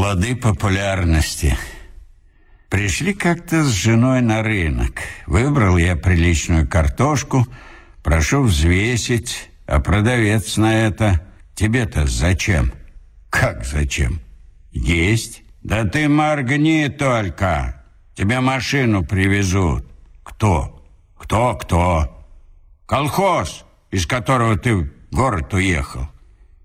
Плоды популярности. Пришли как-то с женой на рынок. Выбрал я приличную картошку, прошу взвесить, а продавец на это тебе-то зачем? Как зачем? Есть. Да ты моргни только. Тебе машину привезут. Кто? Кто, кто? Колхоз, из которого ты в город уехал.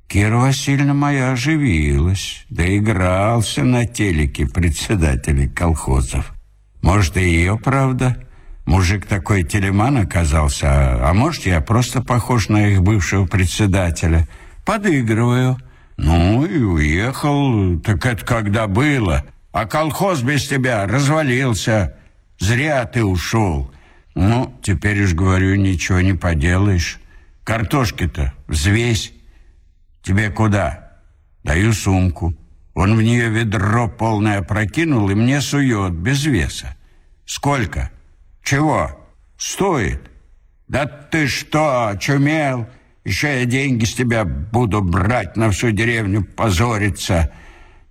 Кира Васильевна моя оживилась, доигрался на телеке председателей колхозов. Может, и ее правда? Мужик такой телеман оказался, а, а может, я просто похож на их бывшего председателя. Подыгрываю. Ну и уехал, так это когда было. А колхоз без тебя развалился. Зря ты ушел. Ну, теперь уж говорю, ничего не поделаешь. Картошки-то взвесь. Тебе куда? Даю сумку. Он в нее ведро полное прокинул и мне сует, без веса. Сколько? Чего? Стоит? Да ты что, очумел? Еще я деньги с тебя буду брать на всю деревню, позориться.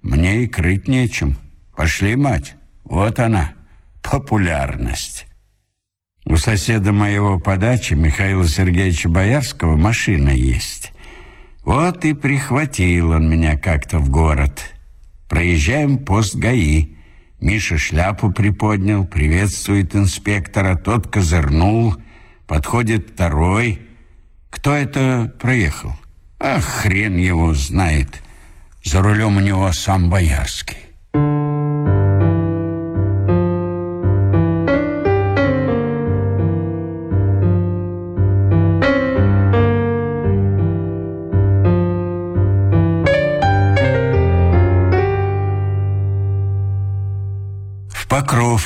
Мне и крыть нечем. Пошли, мать. Вот она, популярность. У соседа моего по даче, Михаила Сергеевича Боярского, машина есть. Вот и прихватил он меня как-то в город. Проезжаем пост ГАИ. Миша шляпу приподнял, приветствует инспектора. Тот козырнул. Подходит второй. Кто это проехал? А хрен его знает. За рулем у него сам Боярский.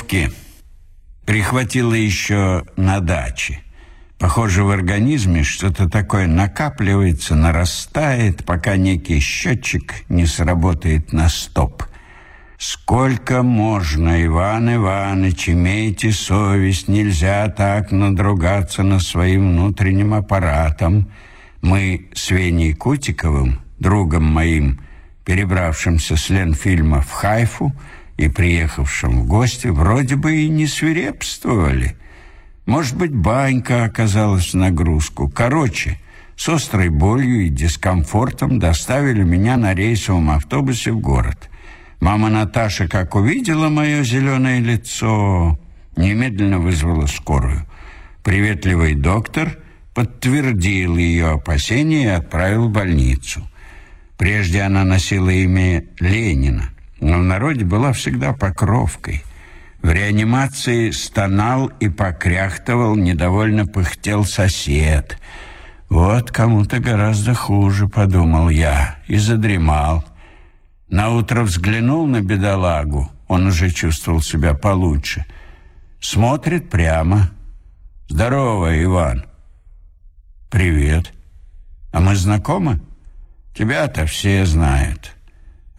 Покровки. Прихватило еще на даче. Похоже, в организме что-то такое накапливается, нарастает, пока некий счетчик не сработает на стоп. Сколько можно, Иван Иванович, имейте совесть, нельзя так надругаться над своим внутренним аппаратом. Мы с Веней Кутиковым, другом моим, перебравшимся с Ленфильма в Хайфу, и приехавшим в гости вроде бы и не свирепствовали. Может быть, банька оказалась нагрузку. Короче, с острой болью и дискомфортом доставили меня на рейсовом автобусе в город. Мама Наташа, как увидела мое зеленое лицо, немедленно вызвала скорую. Приветливый доктор подтвердил ее опасения и отправил в больницу. Прежде она носила имя Ленина но в народе была всегда покровкой. В реанимации стонал и покряхтывал, недовольно пыхтел сосед. Вот кому-то гораздо хуже, подумал я, и задремал. Наутро взглянул на бедолагу, он уже чувствовал себя получше. Смотрит прямо. «Здорово, Иван!» «Привет. А мы знакомы?» «Тебя-то все знают».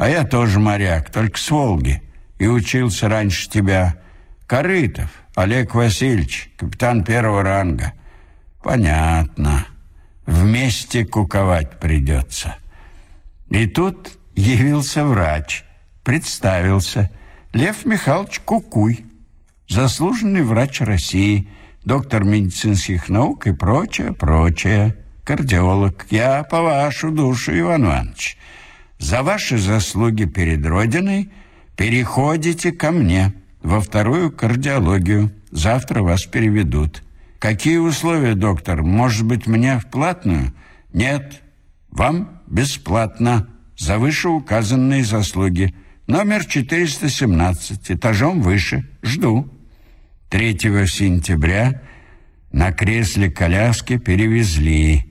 А я тоже моряк, только с Волги, и учился раньше тебя. Корытов Олег Васильевич, капитан первого ранга. Понятно. Вместе куковать придется. И тут явился врач, представился. Лев Михайлович Кукуй, заслуженный врач России, доктор медицинских наук и прочее, прочее. Кардиолог. Я по вашу душу, Иван Иванович. За ваши заслуги перед Родиной переходите ко мне во вторую кардиологию. Завтра вас переведут. Какие условия, доктор? Может быть, мне в платную? Нет, вам бесплатно за вышеуказанные заслуги. Номер 417, этажом выше. Жду. 3 сентября на кресле коляски перевезли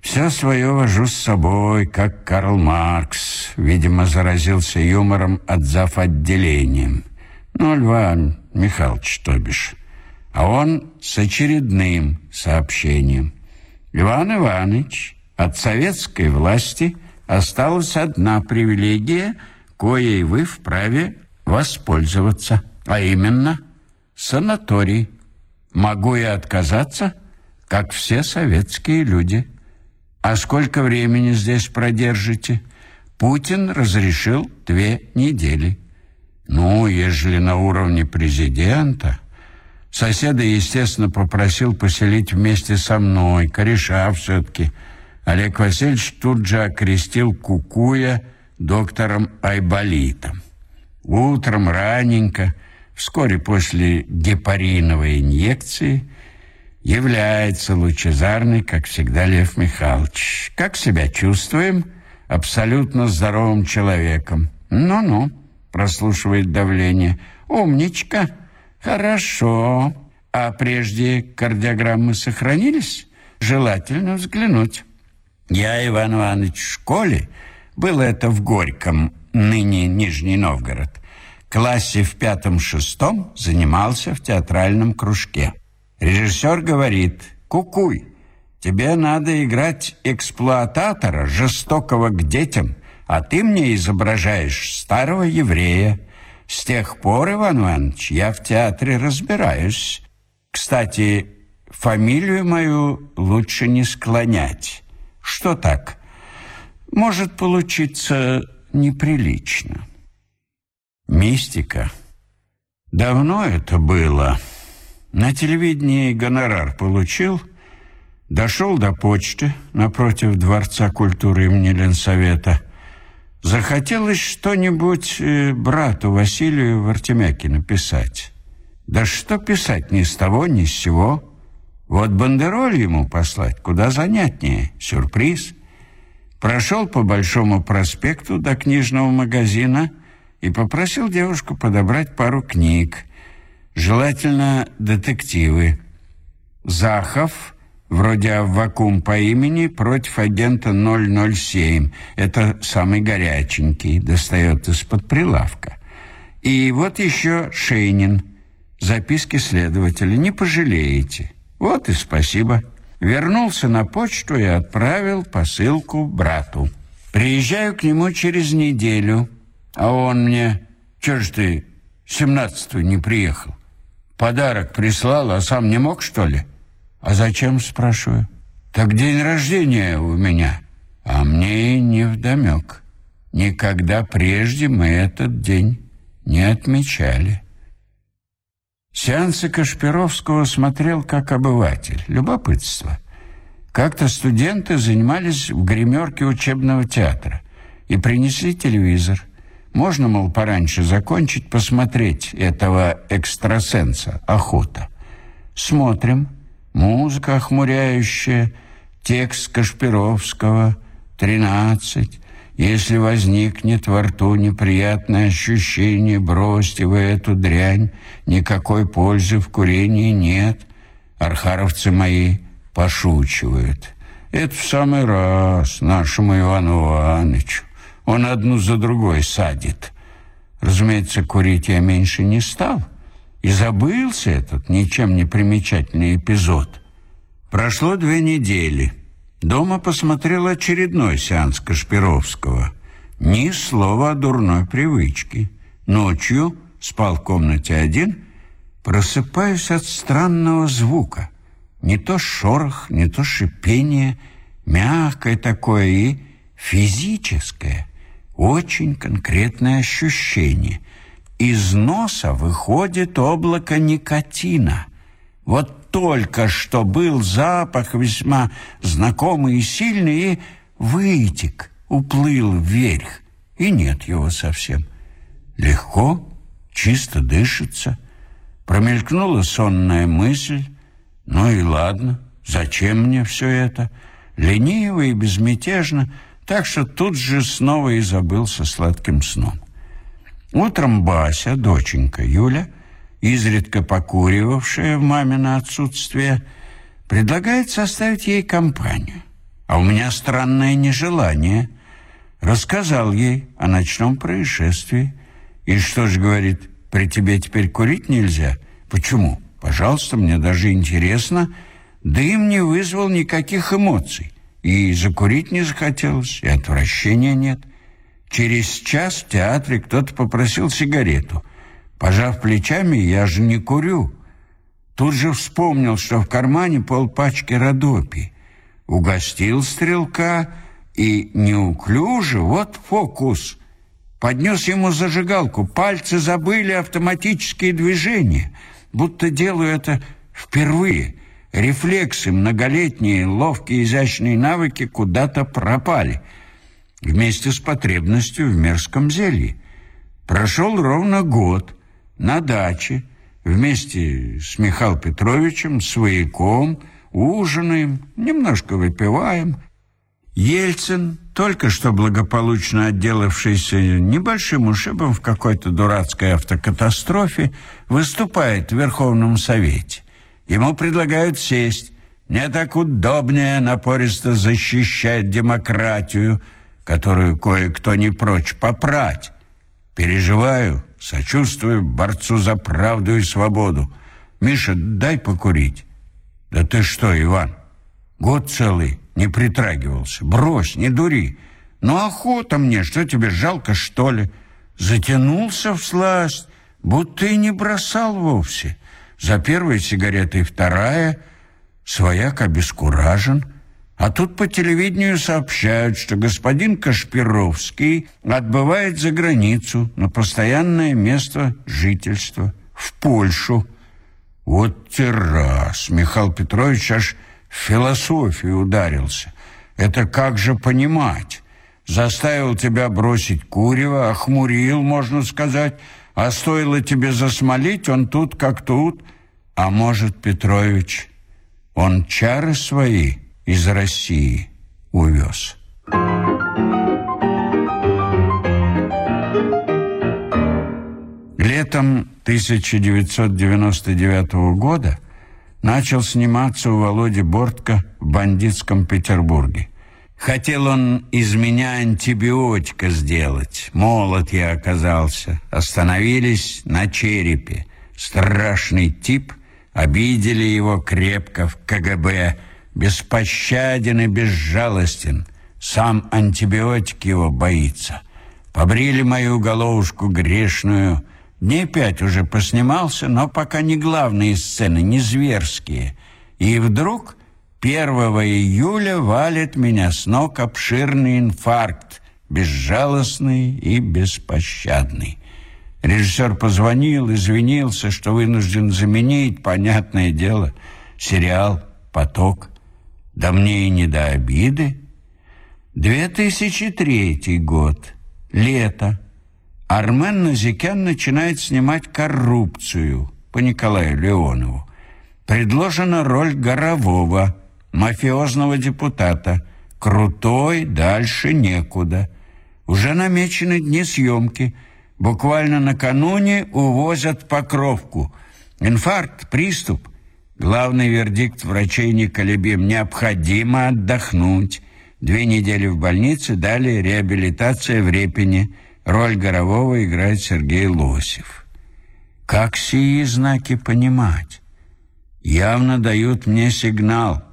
все свое вожу с собой, как Карл Маркс. Видимо, заразился юмором от зав. отделением. Ну, Льва Михайлович, то бишь. А он с очередным сообщением. Иван Иванович, от советской власти осталась одна привилегия, коей вы вправе воспользоваться, а именно санаторий. Могу я отказаться, как все советские люди. А сколько времени здесь продержите? Путин разрешил две недели. Ну, ежели на уровне президента... Соседа, естественно, попросил поселить вместе со мной, кореша все-таки. Олег Васильевич тут же окрестил Кукуя доктором Айболитом. Утром раненько, вскоре после гепариновой инъекции, является лучезарный, как всегда, Лев Михайлович. Как себя чувствуем? Абсолютно здоровым человеком. Ну-ну, прослушивает давление. Умничка. Хорошо. А прежде кардиограммы сохранились? Желательно взглянуть. Я, Иван Иванович, в школе, было это в Горьком, ныне Нижний Новгород, классе в пятом-шестом занимался в театральном кружке. Режиссер говорит, кукуй, тебе надо играть эксплуататора, жестокого к детям, а ты мне изображаешь старого еврея. С тех пор, Иван Иванович, я в театре разбираюсь. Кстати, фамилию мою лучше не склонять. Что так? Может получиться неприлично. Мистика. Давно это было. На телевидении гонорар получил, дошел до почты напротив Дворца культуры имени Ленсовета. Захотелось что-нибудь э, брату Василию Вартемяке написать. Да что писать ни с того, ни с сего. Вот бандероль ему послать куда занятнее. Сюрприз. Прошел по Большому проспекту до книжного магазина и попросил девушку подобрать пару книг. Желательно детективы. Захов, вроде Аввакум по имени, против агента 007. Это самый горяченький, достает из-под прилавка. И вот еще Шейнин. Записки следователя. Не пожалеете. Вот и спасибо. Вернулся на почту и отправил посылку брату. Приезжаю к нему через неделю, а он мне... Чё ж ты 17 не приехал? Подарок прислал, а сам не мог, что ли? А зачем, спрашиваю? Так день рождения у меня. А мне не вдомек. Никогда прежде мы этот день не отмечали. Сеансы Кашпировского смотрел как обыватель. Любопытство. Как-то студенты занимались в гримерке учебного театра и принесли телевизор. Можно, мол, пораньше закончить, посмотреть этого экстрасенса, охота. Смотрим. Музыка охмуряющая, текст Кашпировского, тринадцать. Если возникнет во рту неприятное ощущение, бросьте вы эту дрянь, никакой пользы в курении нет. Архаровцы мои пошучивают. Это в самый раз нашему Ивану Ивановичу. Он одну за другой садит. Разумеется, курить я меньше не стал. И забылся этот ничем не примечательный эпизод. Прошло две недели. Дома посмотрел очередной сеанс Кашпировского. Ни слова о дурной привычке. Ночью спал в комнате один, просыпаюсь от странного звука. Не то шорох, не то шипение, мягкое такое и физическое очень конкретное ощущение. Из носа выходит облако никотина. Вот только что был запах весьма знакомый и сильный, и вытек, уплыл вверх, и нет его совсем. Легко, чисто дышится. Промелькнула сонная мысль. Ну и ладно, зачем мне все это? Лениво и безмятежно — так что тут же снова и забылся сладким сном. Утром Бася, доченька Юля, изредка покуривавшая в мамино отсутствие, предлагает составить ей компанию. А у меня странное нежелание. Рассказал ей о ночном происшествии. И что ж, говорит, при тебе теперь курить нельзя? Почему? Пожалуйста, мне даже интересно. Дым не вызвал никаких эмоций. И закурить не захотелось, и отвращения нет. Через час в театре кто-то попросил сигарету. Пожав плечами, я же не курю. Тут же вспомнил, что в кармане полпачки Родопи. Угостил стрелка и неуклюже, вот фокус. Поднес ему зажигалку, пальцы забыли автоматические движения, будто делаю это впервые. Рефлексы, многолетние, ловкие, изящные навыки куда-то пропали. Вместе с потребностью в мерзком зелье. Прошел ровно год на даче, вместе с Михаилом Петровичем, свояком, ужинаем, немножко выпиваем. Ельцин, только что благополучно отделавшийся небольшим ушибом в какой-то дурацкой автокатастрофе, выступает в Верховном Совете. Ему предлагают сесть. Не так удобнее напористо защищать демократию, которую кое-кто не прочь попрать. Переживаю, сочувствую борцу за правду и свободу. Миша, дай покурить. Да ты что, Иван, год целый не притрагивался. Брось, не дури. Ну, охота мне, что тебе жалко, что ли? Затянулся в сласть, будто и не бросал вовсе. За первой сигаретой вторая, свояк обескуражен. А тут по телевидению сообщают, что господин Кашпировский отбывает за границу на постоянное место жительства, в Польшу. Вот террас, Михаил Петрович аж в философию ударился. Это как же понимать? Заставил тебя бросить курево, охмурил, можно сказать, а стоило тебе засмолить, он тут как тут. А может, Петрович, он чары свои из России увез. Летом 1999 года начал сниматься у Володи Бортко в бандитском Петербурге. Хотел он из меня антибиотика сделать. Молод я оказался. Остановились на черепе. Страшный тип. Обидели его крепко в КГБ. Беспощаден и безжалостен. Сам антибиотик его боится. Побрили мою головушку грешную. Дней пять уже поснимался, но пока не главные сцены, не зверские. И вдруг 1 июля валит меня с ног обширный инфаркт, безжалостный и беспощадный. Режиссер позвонил, извинился, что вынужден заменить, понятное дело, сериал «Поток». Да мне и не до обиды. 2003 год. Лето. Армен Назикян начинает снимать «Коррупцию» по Николаю Леонову. Предложена роль Горового – мафиозного депутата. Крутой, дальше некуда. Уже намечены дни съемки. Буквально накануне увозят Покровку. Инфаркт, приступ. Главный вердикт врачей неколебим. Необходимо отдохнуть. Две недели в больнице, далее реабилитация в Репине. Роль Горового играет Сергей Лосев. Как сии знаки понимать? Явно дают мне сигнал –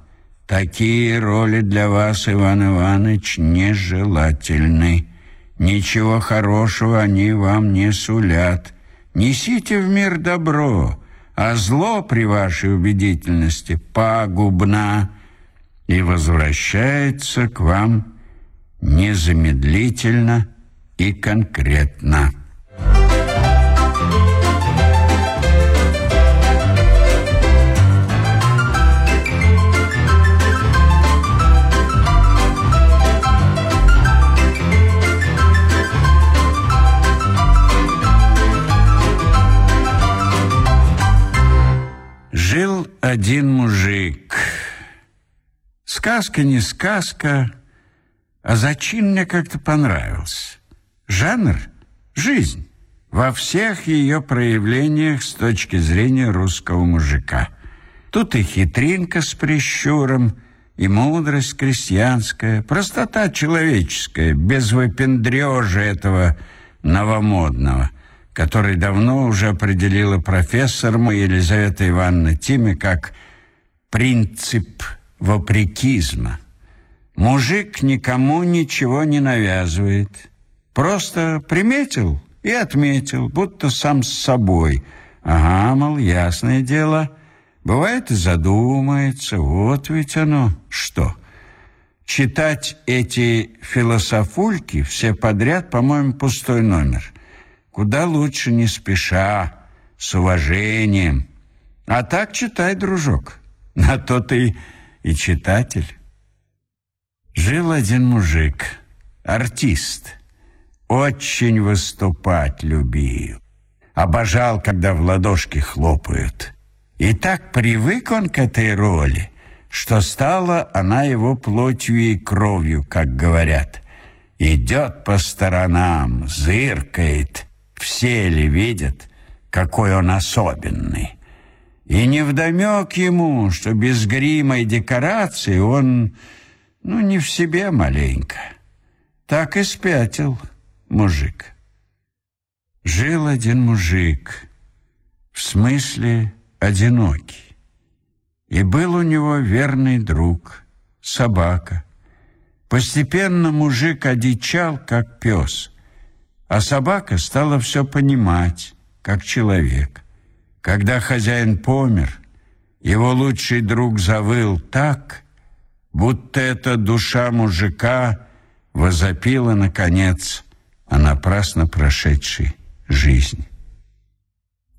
Такие роли для вас, Иван Иванович, нежелательны. Ничего хорошего они вам не сулят. Несите в мир добро, а зло при вашей убедительности пагубно и возвращается к вам незамедлительно и конкретно. Один мужик. Сказка не сказка, а зачин мне как-то понравился. Жанр — жизнь во всех ее проявлениях с точки зрения русского мужика. Тут и хитринка с прищуром, и мудрость крестьянская, простота человеческая, без выпендрежа этого новомодного — который давно уже определила профессор Елизавета Ивановна Тиме как принцип вопрекизма. Мужик никому ничего не навязывает. Просто приметил и отметил, будто сам с собой. Ага, мол, ясное дело. Бывает и задумается, вот ведь оно что. Читать эти философульки все подряд, по-моему, пустой номер. Куда лучше не спеша, с уважением. А так читай, дружок. На то ты и читатель. Жил один мужик, артист. Очень выступать любил. Обожал, когда в ладошки хлопают. И так привык он к этой роли, что стала она его плотью и кровью, как говорят. Идет по сторонам, зыркает, все ли видят, какой он особенный. И невдомек ему, что без грима и декорации он, ну, не в себе маленько. Так и спятил мужик. Жил один мужик, в смысле одинокий. И был у него верный друг, собака. Постепенно мужик одичал, как пес, а собака стала все понимать, как человек. Когда хозяин помер, его лучший друг завыл так, будто эта душа мужика возопила, наконец, о напрасно прошедшей жизни.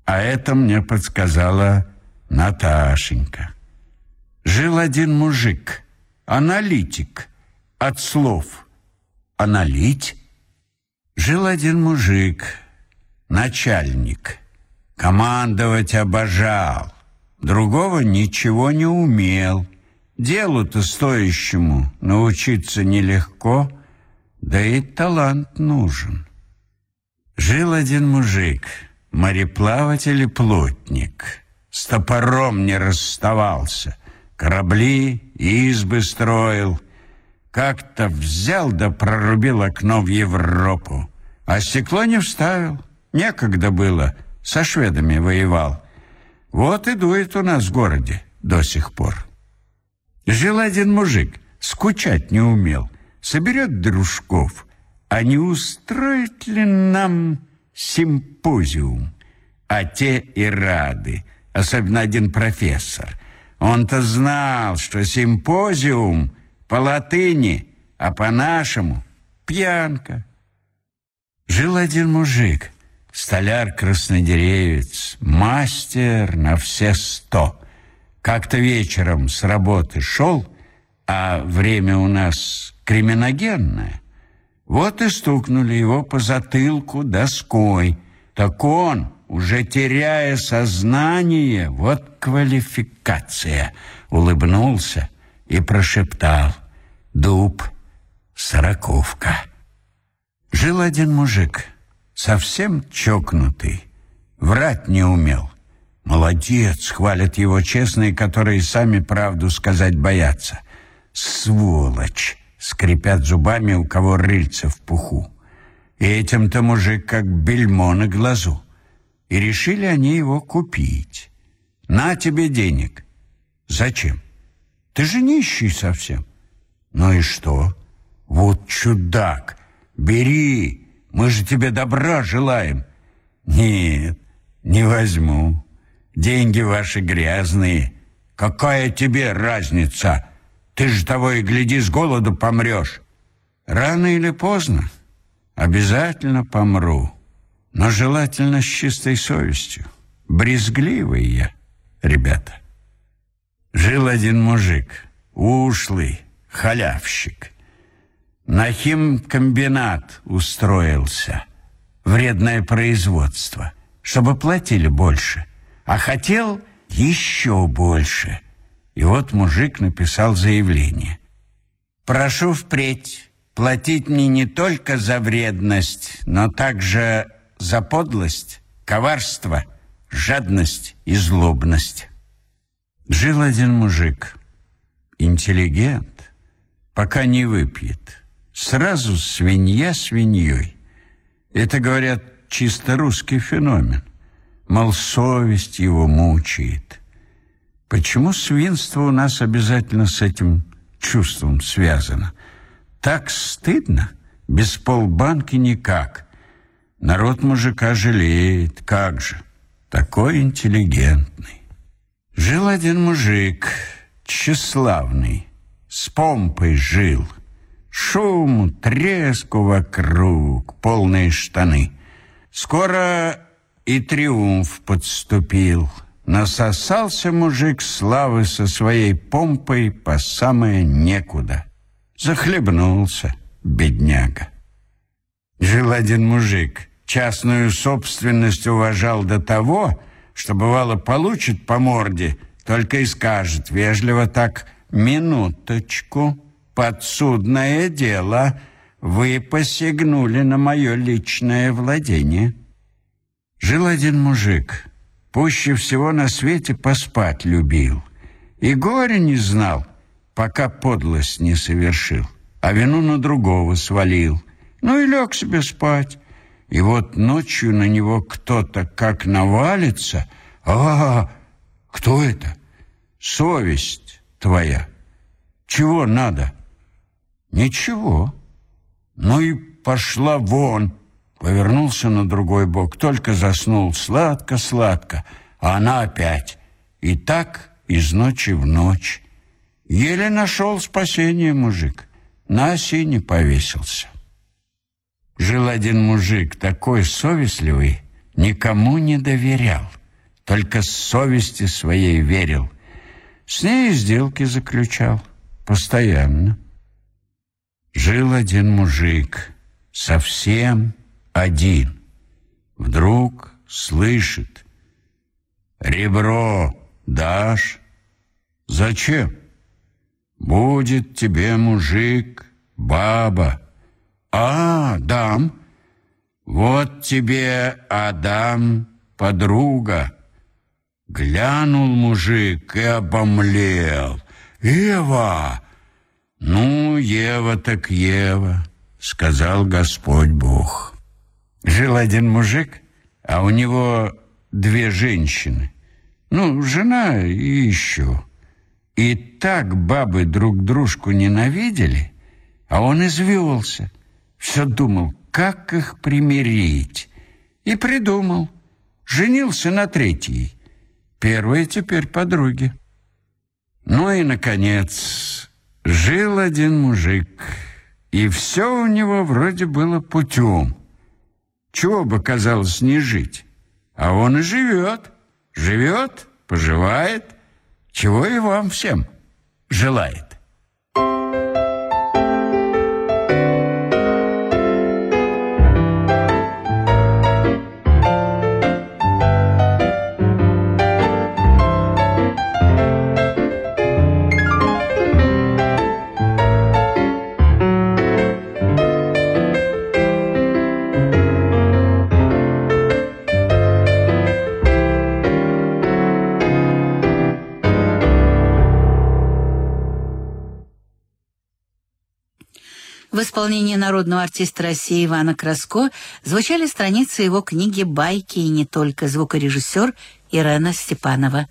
А это мне подсказала Наташенька. Жил один мужик, аналитик, от слов. Аналить? Жил один мужик, начальник. Командовать обожал. Другого ничего не умел. Делу-то стоящему научиться нелегко, да и талант нужен. Жил один мужик, мореплаватель и плотник. С топором не расставался, корабли и избы строил. Как-то взял да прорубил окно в Европу, а стекло не вставил. Некогда было, со шведами воевал. Вот и дует у нас в городе до сих пор. Жил один мужик, скучать не умел, соберет дружков, а не устроит ли нам симпозиум? А те и рады — особенно один профессор. Он-то знал, что симпозиум по латыни, а по-нашему пьянка. Жил один мужик, столяр-краснодеревец, мастер на все сто. Как-то вечером с работы шел, а время у нас криминогенное. Вот и стукнули его по затылку доской. Так он уже теряя сознание, вот квалификация, улыбнулся и прошептал «Дуб, сороковка». Жил один мужик, совсем чокнутый, врать не умел. Молодец, хвалят его честные, которые сами правду сказать боятся. Сволочь, скрипят зубами, у кого рыльца в пуху. И этим-то мужик как бельмо на глазу и решили они его купить. На тебе денег. Зачем? Ты же нищий совсем. Ну и что? Вот чудак. Бери, мы же тебе добра желаем. Нет, не возьму. Деньги ваши грязные. Какая тебе разница? Ты же того и гляди, с голоду помрешь. Рано или поздно обязательно помру но желательно с чистой совестью. Брезгливый я, ребята. Жил один мужик, ушлый, халявщик. На химкомбинат устроился, вредное производство, чтобы платили больше, а хотел еще больше. И вот мужик написал заявление. «Прошу впредь платить мне не только за вредность, но также за подлость, коварство, жадность и злобность. Жил один мужик, интеллигент, пока не выпьет. Сразу свинья свиньей. Это, говорят, чисто русский феномен. Мол, совесть его мучает. Почему свинство у нас обязательно с этим чувством связано? Так стыдно, без полбанки никак – Народ мужика жалеет, как же, такой интеллигентный. Жил один мужик, тщеславный, с помпой жил. Шум, треску вокруг, полные штаны. Скоро и триумф подступил. Насосался мужик славы со своей помпой по самое некуда. Захлебнулся, бедняга. Жил один мужик, частную собственность уважал до того, что бывало получит по морде, только и скажет вежливо так «минуточку, подсудное дело, вы посягнули на мое личное владение». Жил один мужик, пуще всего на свете поспать любил, и горя не знал, пока подлость не совершил, а вину на другого свалил, ну и лег себе спать. И вот ночью на него кто-то как навалится. А, кто это? Совесть твоя. Чего надо? Ничего. Ну и пошла вон. Повернулся на другой бок, только заснул сладко-сладко, а она опять. И так из ночи в ночь. Еле нашел спасение мужик. На осине повесился. Жил один мужик, такой совестливый, никому не доверял, только совести своей верил. С ней сделки заключал постоянно. Жил один мужик, совсем один. Вдруг слышит, «Ребро дашь?» «Зачем?» «Будет тебе, мужик, баба». «А, дам. Вот тебе, Адам, подруга». Глянул мужик и обомлел. «Ева!» «Ну, Ева так Ева», — сказал Господь Бог. Жил один мужик, а у него две женщины. Ну, жена и еще. И так бабы друг дружку ненавидели, а он извелся. Все думал, как их примирить. И придумал. Женился на третьей. Первая теперь подруги. Ну и, наконец, жил один мужик, и все у него вроде было путем. Чего бы, казалось, не жить? А он и живет. Живет, поживает, чего и вам всем желает. Исполнении народного артиста России Ивана Краско звучали страницы его книги «Байки» и не только звукорежиссер Ирена Степанова.